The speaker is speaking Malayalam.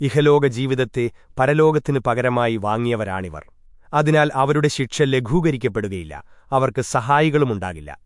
ഇഹലോക ജീവിതത്തെ പരലോകത്തിനു പകരമായി വാങ്ങിയവരാണിവർ. അതിനാൽ അവരുടെ ശിക്ഷ ലഘൂകരിക്കപ്പെടുകയില്ല. അവർക്ക് സഹായികളുമുണ്ടാകില്ല.